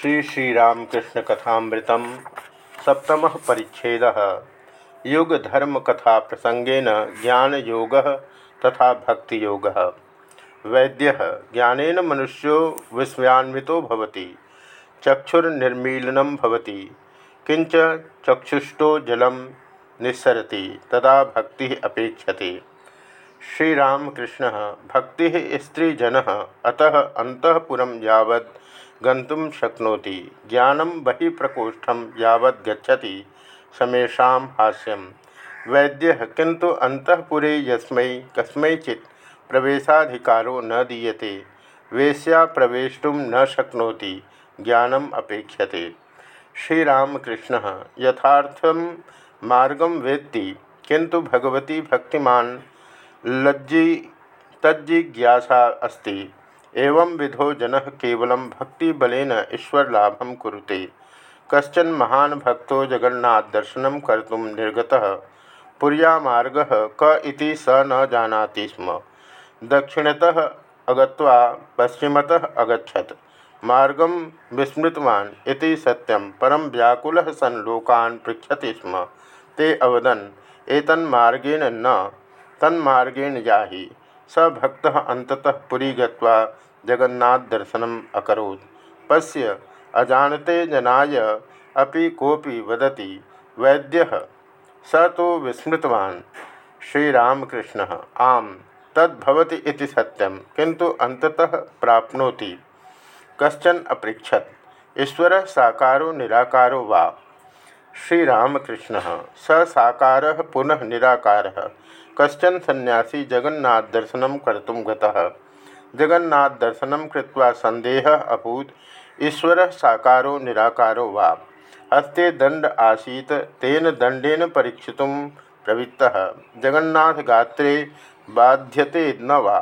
श्री श्रीरामकृष्ण कथामृतम सप्तम परिच्छेद। युग धर्म कथा प्रसंगेन ज्ञान योग तथा भक्ति योग। वैद्य ज्ञानेन मनुष्यो विस्मयान्वितो भवति। चक्षुर्निर्मीलनं भवति। किंच चक्षुष्टो जलम निस्सरति तदा भक्ति अपेक्षते। श्रीरामकृष्ण भक्ति स्त्रीजन, अतः अंतपुर यवत् गंतुम शक्नोति। ज्ञानम बहिप्रकोष्ठम यवत् गच्छति समेषां हास्यम वैद्य किंतु अंतपुरे यस्मै कस्मैचित् प्रवेशाधिकारो न दीयते। वेश्या प्रवेष्टुम न शक्नोति। ज्ञानम अपेक्षते श्रीरामकृष्ण यथार्थम मार्गम वेत्ति। किंतु भगवती भक्तिमान लज्जी तज्जिज्ञासा अस्ति। एवं विधो जन केवल भक्तिबलेन ईश्वरलाभं कुरुते। कशन महान भक्तो जगन्नाथदर्शन कर्म निर्गत। पुरियामार्ग क इति स न जानाति स्म। दक्षिणतः अगत्वा पश्चिमतः अगछत मार्गं विस्मृतवान् इति सत्यं, परं व्याकुलः सन् लोकान् पृच्छति स्म। ते अवदन्, एतन्मार्गेण न, तन्मार्गेण जाहि स भक्त अंततः पुरी गत्वा जगन्नाथदर्शनम् अकरोत्। पश्य अजानते जनाय अपि कोपि वदति, वैद्यः, स तो विस्मृतवान् श्रीरामकृष्ण। आम, तद्भवति इति सत्यं किंतु अंततः प्राप्नोति। कश्चन अपृछत ईश्वर साकारो निराकारो वा? श्रीरामकृष्ण, स साकार पुनः निराकार। कशन सन्यासी जगन्नाथ दर्शन कर्तुम जगन्नाथ दर्शन कृत्वा संदेह अभूत। ईश्वर साकारो निराकारो वा हस्ते दंड आसीत, तेन दंडेन परीक्षित प्रवृत्त। जगन्नाथ गात्रे बाध्यते न वा।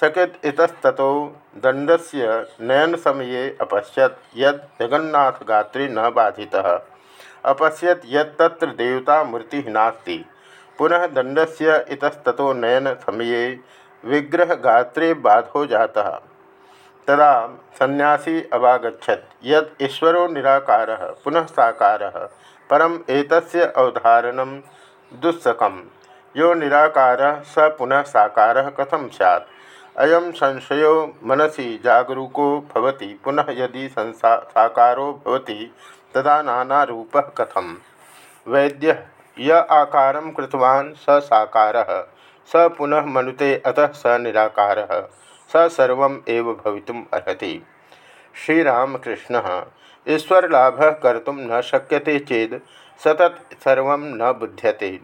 सकित इतस्तो दंडस्य नयन समये अपश्यत यद जगन्नाथ गात्रे न बाधितः। अपश्यत यत्र देवता मूर्ति नास्ति। पुनः दंड से इतस्तो नयन समय विग्रह गात्रे बाधो जाता। तदा सन्यासी अवागछत यद ईश्वरो निराकार, पुनः साकार, परम एतस्य अवधारण दुस्सकम यो निराकार, स पुनः साकार कथम सैत् अयम संशय मनसी जागरूको भवति। पुनः यदि संसा, साकारो भवति, तदा नाना रूपः कथम? वैद्य य आकार कृतवान् स साकार। स पुनः मनुते अतः स निराकार। स सर्व भवितुम श्रीरामकृष्ण, ईश्वरलाभ कर्तुम न शक्यते चेद, सतत सर्व न बुध्यते।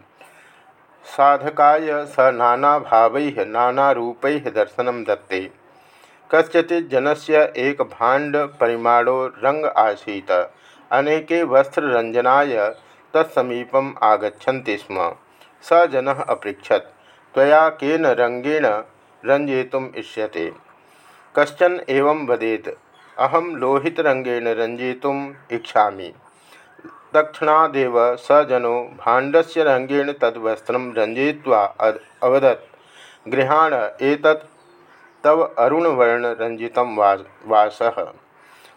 साधकाय स नाना भाव नाना दर्शन दत्ते। कस्यचिज्जनस्य एक भाण्ड परिमाणो रंग आसीत। अनेके वस्त्ररंजनाय तत्समीपम आगछति स्म। स जन अपृछत तया केन रंगेण रंजेतुम कशन एवं वदेत। अहम लोहितरंगेण रंजेतुम इच्छा तक्षणादेव स जनो भाण्डस्य रंगेण तद्वस्त्र रंजय्वा अवदत्। गृहाण एतत् तव अरुणवर्ण रंजित वास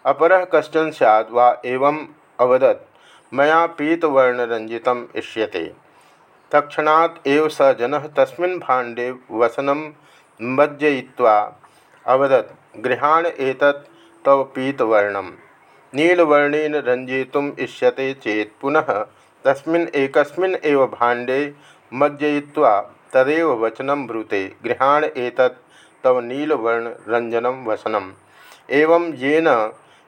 अपर कशन सैद वा एवं अवदत्। मैं पीतवर्णरंजित इष्यते। तक्षणात् एव स जन तस्मिन् भाण्डे वसनं मज्जयित्वा अवदत्, गृहाण एतत् तव पीतवर्णं नीलवर्णेन रञ्जयितुम् इष्यते चेत् पुनः तस्मिन् एकस्मिन् एव भाण्डे मज्जयित्वा तदेव वचनं ब्रूते, गृहाण एतत् तव नीलवर्णरञ्जनं वसनम्। एवं येन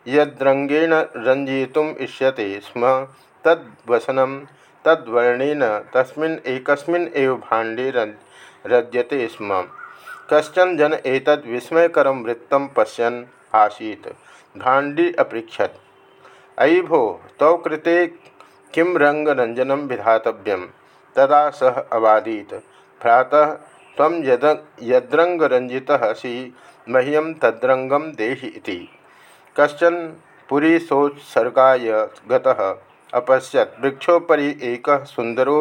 यद्रंगेण रंजयितुम इष्यते स्म। तद्वसनं, तद्वर्णेन तस्मिन् एकस्मिन् एव भाण्डे रज्यते स्म। कशन जन एतद् विस्मयकरं वृत्तं पश्यन् आसीत्। भाण्डी अपृछत अयि भो तव कृते किं रङ्गरञ्जनं विधातव्यं तदा सः अवादीत्। भ्रातः, त्वं यद यद्रङ्गरञ्जितः असि मह्यं तद्रङ्गं देहि इति। कशन पुरीसोत्सर्गाय गतः अपश्यत् वृक्षोपरि एक सुंदरो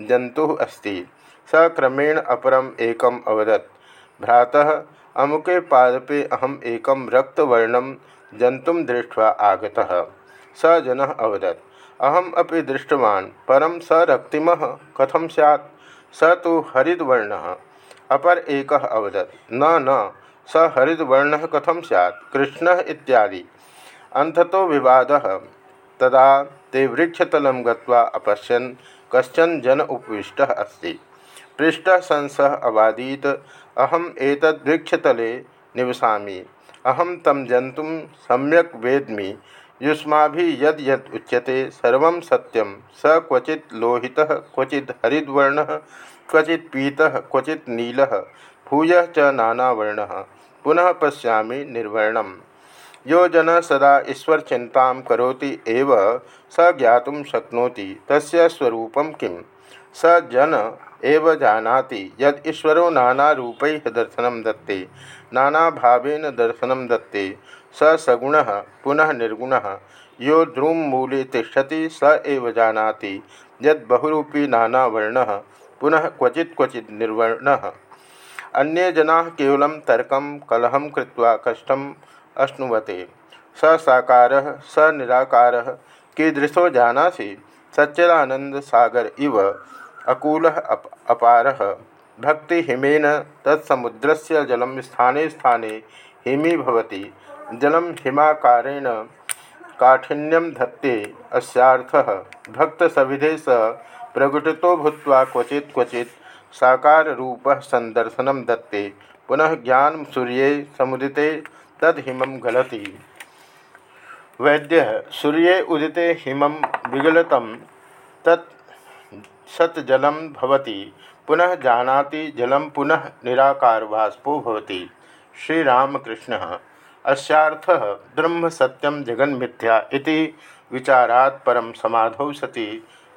जंतु अस्ति। स क्रमेण अपरम एकम अवदत्। भ्रातः, अमुके पादपे अहम एक रक्तवर्णम जंतु दृष्ट्वा आगता। स जन अवदत्। अहम अपि दृष्टवान् परम स रक्तिम कथम सैत् स तो हरिद्वर्ण। अपर एक अवदत्। न न। स हरिद्वर्ण कथम सैत् कृष्ण इत्यादि। अंथतो विवाद। तदा ते वृक्षतलं गत्वा कश्चन जन उपविष्ट अस्ति। पृष्ठ संसह अवादीत अहम एतद्वृक्षतले निवसामि। अहम तम जंतु सम्यक वेदमी। युष्मा यद यद उच्यते सर्व सत्यम स क्वचि लोहित क्वचि हरिद्वर्ण क्वचि पीत क्वचि नील। भूय च नानावर्ण, पुनः पशा निर्वर्णम। यो जन सदा ईश्वर चिंता एव, स ज्ञात शक्नोति तस्य स्वरूपं किं स जन एव जानाति यद ईश्वरो नाना रूपैः दर्शनं दत्ते नाना भावेन दर्शनं दत्ते। स सगुण, पुनः निर्गुण, यो द्रुमूले तिष्ठति, स एव जानाति यद बहुरूपी नाना वर्ण पुनः क्वचि क्वचि निर्वर्ण। अन्ये जना केवल तर्क कलहम कृत्वा कष्टम अश्नुवते। स साकार स निराकार कीदृशो जानासि? सच्चिदानंद सागर इव अकूल अप, अपार। भक्ति हिमेन तत्समुद्र से जलम स्थाने स्थाने हिमी भवति। जलम हिमाकारेण काठिन्यम धत्ते अस्यार्थ। भक्त सविधे स प्रकटितो भूत्वा क्वचि क्वचि साकार रूप संदर्शन दत्ते। पुनः ज्ञान सूर्य समुदिते तदहिम गलति। वैद्य, सूर्य उदिते हिम विगलत, तत् सतजलम पुनः जानाति जलम पुनः निराकार वाष्पो भवति। श्रीरामकृष्ण ब्रह्म सत्यम जगन्मिथ्या विचारात् परम समाधौ सति।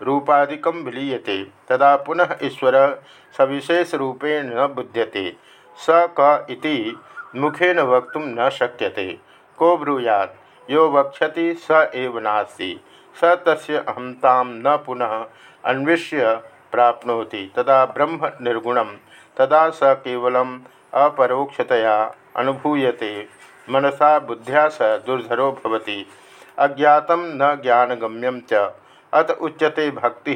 रूपादिकं विलीयते। तदा पुनः ईश्वर सविशेषरूपेण न बुध्यते। स क इति मुखेन वक्त न शक्यते। को ब्रूयात्? यो वक्षति स एव नास्ति। स तस्य अहंतां न पुनः अन्वेष्य प्राप्नोति। तदा ब्रह्म निर्गुण तदा स कवल अपरोक्षतया अनुभूयते। मनसा बुद्ध्या स दुर्धरो भवति। अज्ञात न ज्ञानगम्यम च। अत उच्यते भक्ति।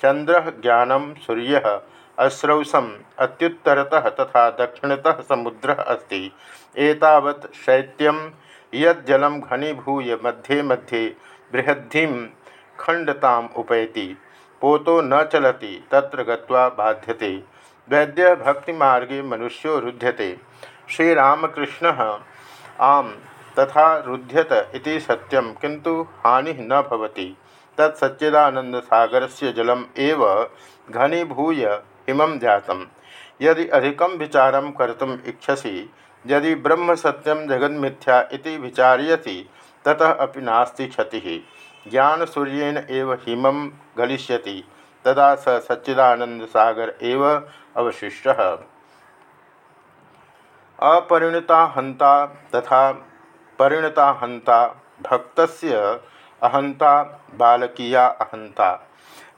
चंद्र ज्ञानम सूर्य अश्रौसम अत्युत्तरतः तथा दक्षिणतः समुद्र अस्ति। एतावत् शैत्यम यज्जलम घनीभूय मध्ये मध्ये बृहद्धि खंडताम उपैति। पोतो न चलती, तत्र गत्वा बाध्यते। वैद्य भक्ति मार्गे मनुष्यो रुध्यते। श्रीरामकृष्ण आम, तथा रुध्यत इति सत्यम किंतु हानि न भवति। तत्सच्चिदानंद सागर से जलम एव घनीभूय हिमं जातम यदि अधिकम विचार कर्तुम इच्छसी, यदि ब्रह्म सत्यम जगन्मिथ्या इति विचार्यसी, ततः अपि नास्ति क्षति। ज्ञान सूर्यन एव हिमं गलिष्यति, तदा स सच्चिदानंद सागर एव अवशिष्ट। अपरिणता हंता तथा परिणता हंता भक्त अहंता बालकीया अहंता।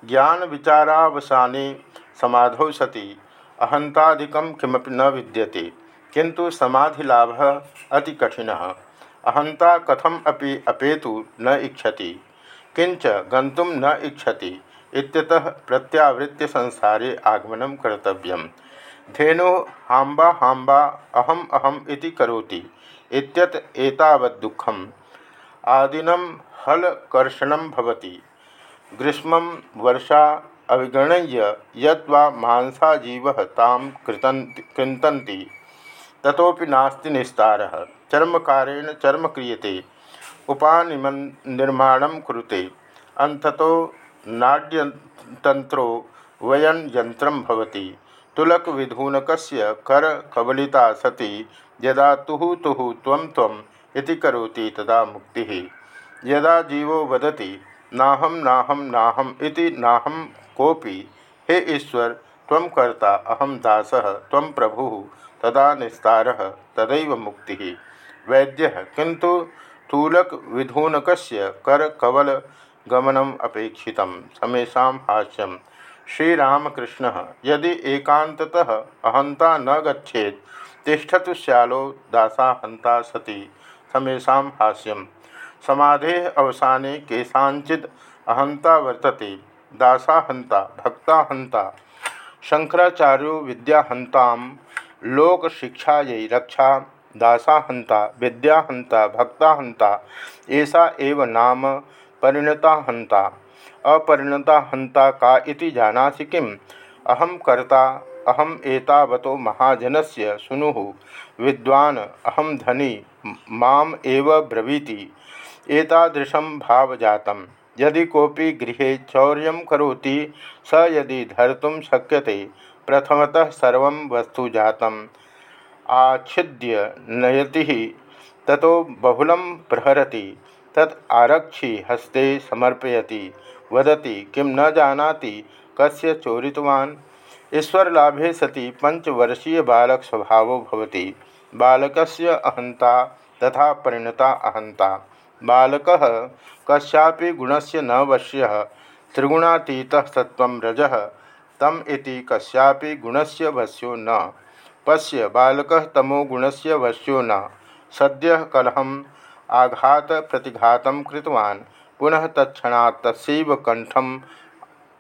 ज्ञान विचारावसाने समाधौ सति अहंतादिकं न विद्यते किंतु समाधिलाभ अति कठिन। अहंता कथम अपि अपेतु न इच्छति किंच गंतुम न इच्छति, इत्यतः प्रत्यावृत्य संसारे आगमन कर्तव्य धेनु हाम्बा हाम्बा, अहम अहम इति करोति, इत्यत एतावत् दुःखम। आदिनम हलकर्षणं भवति। ग्रीष्म वर्षा अविगणय्य यद्वा मांसा जीव ताम कृतन्ति ततोपि नास्ति निस्तारः। चर्मकारेण चर्म क्रियते उपानिर्माण कुरुते। अंततो नाट्यतंत्रो वयन यंत्र भवति कर कबलिता सती। यदा तुहु तुहु त्वं त्वं इति करोति तदा मुक्ति। यदा जीवो वदति नाहम नाहम नाहम इति नाहम कोपि हे ईश्वर, त्वं कर्ता अहम दास प्रभुः, तदा निस्तारः, तदैव मुक्ति। वैद्य किंतु तूलक विधूनक कर कवल गमनम अपेक्षित समेशा हाष्यम श्रीरामकृष्ण, यदि एकांततः अहंता न गच्छेत, तिष्ठतु श्यालो दासा हंता सती समेशा हास्यम। समाधे अवसाने केशाचिद अहंता वर्तते, दासा हंता, भक्ता हंता, शंकराचार्यो विद्याहंता लोक शिक्षा ये रक्षा, दासा हंता विद्याहंता भक्ता हंता ऐसा एव नाम परिणता हंता। अपरिणता हंता का इति जानासि किम? अहम कर्ता, अहम एतावतो महाजनस्य सुनु। विद्वान अहम धनी, माम एव ब्रवीति। एतादृशं भावजातं। यदि कोपी गृह चौर्य करोति, स यदि धर्तुं शक्यते, प्रथमतः सर्व वस्तु जातम्। आच्छिद्य नयति, ततो बहुल प्रहरति, तत् आरक्षी हस्ते समर्पयति। वदति, किं न जानाति, कस्य चोरितवान्? ईश्वरलाभे सति पंचवर्षीय बालक स्वभाव होती बालकस्य अहंता तथा परिणता अहंता। बालक कस्यापि गुणस्य न वश्य त्रिगुणातीतः सत्व रज, तम इति कस्यापि गुणस्य वश्यो न। पश्य बालक तमो गुण से वश्यो न। सद्य कलहम आघात प्रतिघात पुनः तत्क्षणात् तस्व कंठम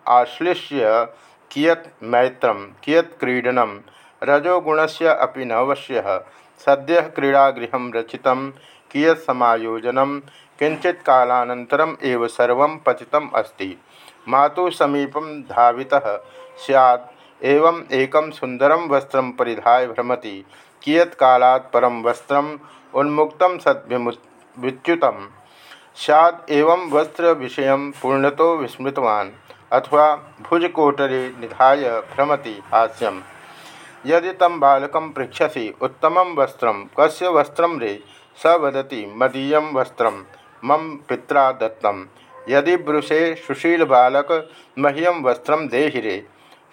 आश्लिष्य कियत् मैत्रं कियत् क्रीडनं रजोगुणस्य अपि न वश्यः। सद्य क्रीडागृहं रचितं कियत् समायोजनं किञ्चित् कालानन्तरम् एव सर्वं पतितम् अस्ति। मातुः समीपं धावितः स्यात् एवम् एकं सुन्दरं वस्त्रं परिधाय भ्रमति। कियत् कालात् परं वस्त्रम् उन्मुक्तं सद्विमु विच्युतं। स्यात्, एवं वस्त्रविषयं पूर्णतो विस्मृतवान्, अथवा भुजकोटरे निधाय भ्रमति हास्यम। यदि तम बालक पृछसी उत्तम वस्त्र, कस्य वस्त्र रे? स वदती, मदीय वस्त्र, मम पिता दत्तम यदि ब्रुषे सुशील बालक मह्यम वस्त्र देहि रे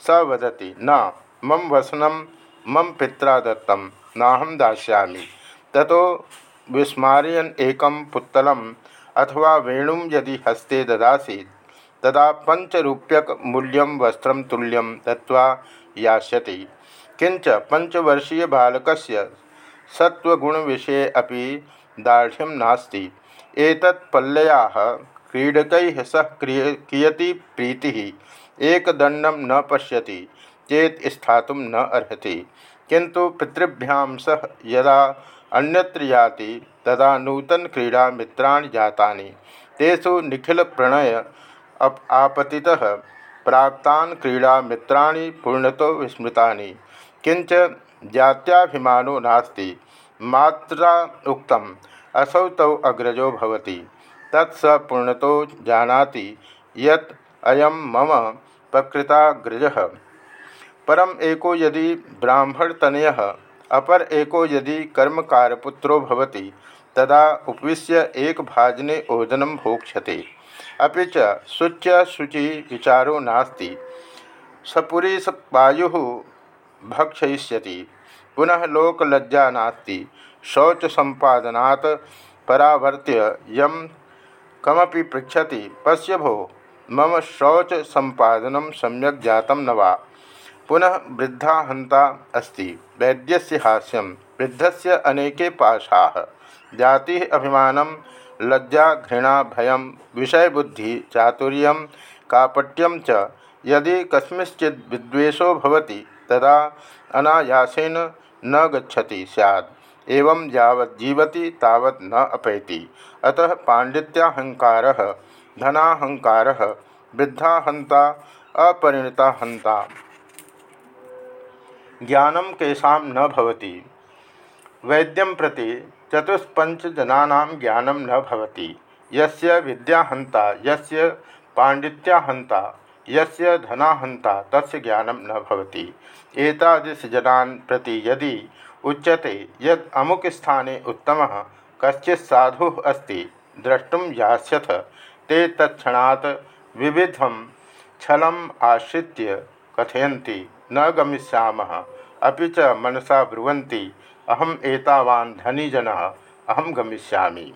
स वदती, न, मम वसनम मम पिता दत्तम नाहम दास्यामि। ततो विस्मारयन एकम पुत्तलम, अथवा वेणु यदि हस्ते ददासी तदा पंचरूप्यक मूल्यम वस्त्र तुल्यम दत्वा यास्यति। किंच पंचवर्षीय बालक सत्वगुण विषय अभी दाढ़ नास्ति। एतत् पल्लयाः क्रीडकैः सह कियती प्रीति एकदंडम न पश्यति, चेत स्था न अर्हति। किंतु पितृभ्यां सह यदा अन्यत्र याति, तदा नूतन क्रीडा मित्राणि जातानि। तेषु निखिल प्रणय आपति प्राक्तान क्रीड़ा मित्राणि पूर्णतो विस्मृता किंच जात्याभिमानो नास्ति। मात्रा उक्तम असौ तौ अग्रजो भवति। तत्स पूर्णतो जानाति यत् अयम मम प्रकृताग्रज। परम एको यदि ब्राह्मणतनय, अपर एको यदि कर्मकारपुत्रो भवति, तदा उपविश्य एक भाजने ओदनम भोक्ष्यते अभी च शुचि विचारो नास्ति। सपुरी वायु भक्षयिष्यति। पुनः लोकलज्जा नास्ति शौच संपादनात् परावर्त्य यम कमपि पृछति पश्य भो, मम शौच संपादन सम्यक जातम न पुनः वृद्धा हंता अस्ति। वैद्यस्य हास्यम वृद्धस्य अनेके पाशा। जाति अभिमानम लज्जा, घृणा, भय, विषयबुद्धि, चातुर्य कापट्यम च। यदि भवति तदा अनायासेन न गच्छति सैद एवं यावत् जीवति न अपैति। अतः पांडित्याहंकार धनाहंकार वृद्धाहंता अपरिणता हंता ज्ञानम केशा न भवति। वैद्यम प्रति चतुष्पंचजना ज्ञानम न भवति। यस्य विद्याहंता यस्य पांडित्याहंता यस्य धनाहंता, तस्य ज्ञानम न भवति। एतादृशजनान् प्रति यदि उच्यते यद अमुक स्थाने उत्तम, कश्चित् साधु अस्ति द्रष्टुम यास्यथ। ते तत्क्षणात् विविधम छलम आश्रित्य कथयन्ति, न गमिष्यामः। अपि च मनसा ब्रुवन्ति, अहम एतावान धनी जन अहम गमिष्यामि।